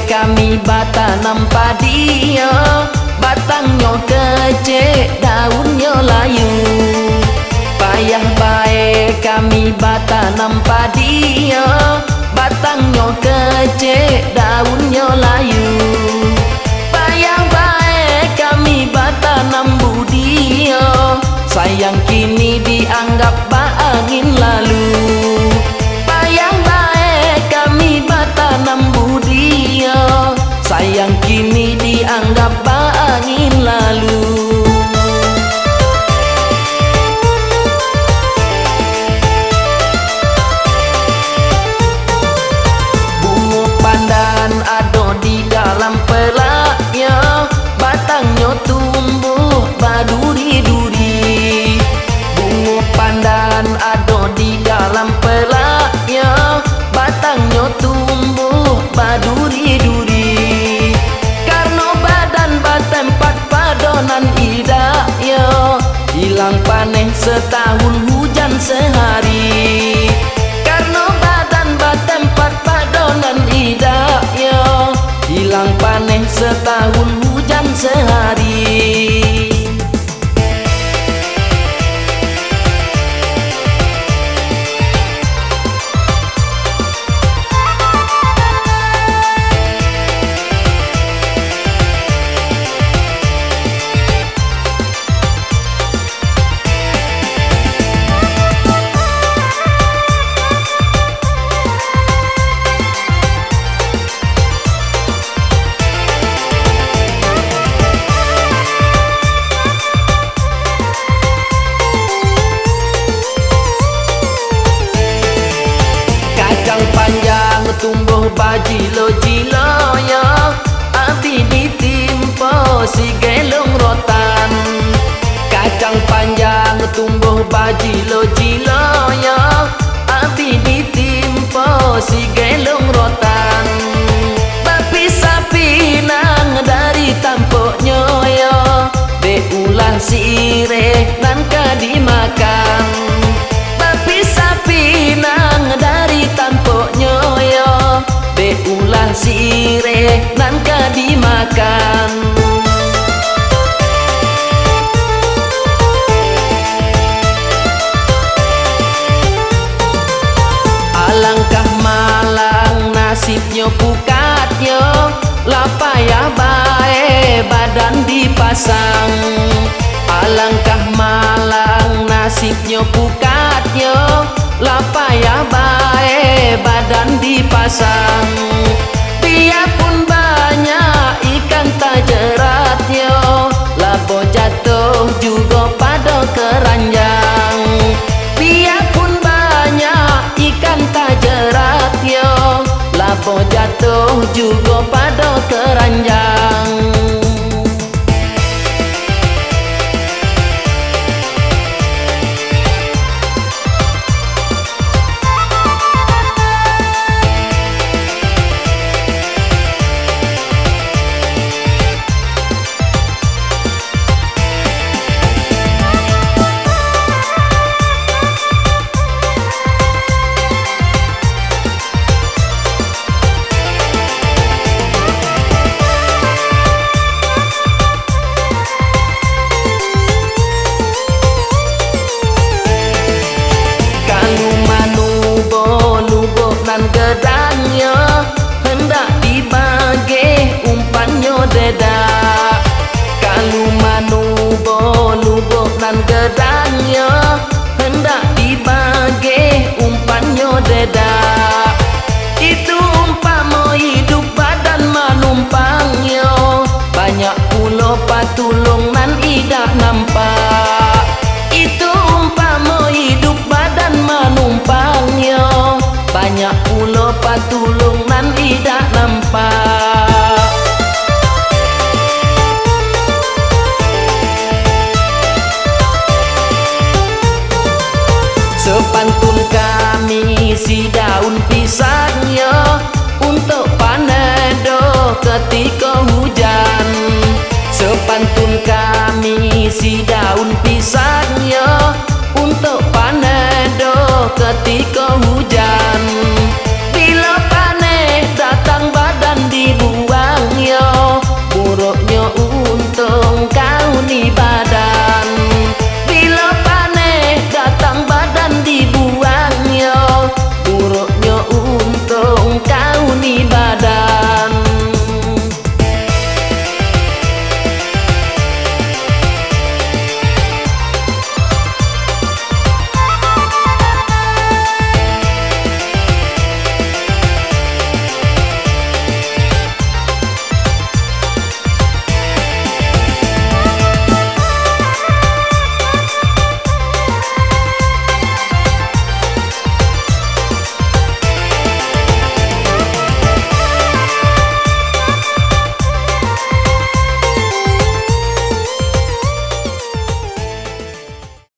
oleh kami batanam padio kece, daun daunnya layu. Payah baik kami batanam padio kece, daun daunnya setahun hujan sehari. nangka dimakan Alangkah malang nasibnya pukatnya Lapayah bae badan dipasang. Alangkah malang nasibnya pukatnya Lapayah bae badan dipasang. jatuh juga pada keranjang. Lupa tulung nan tidak nampak. Sepantun kami si daun pisangnya Untuk panedo ketika hujan. Sepantun kami si daun pisangnya Untuk panedo ketika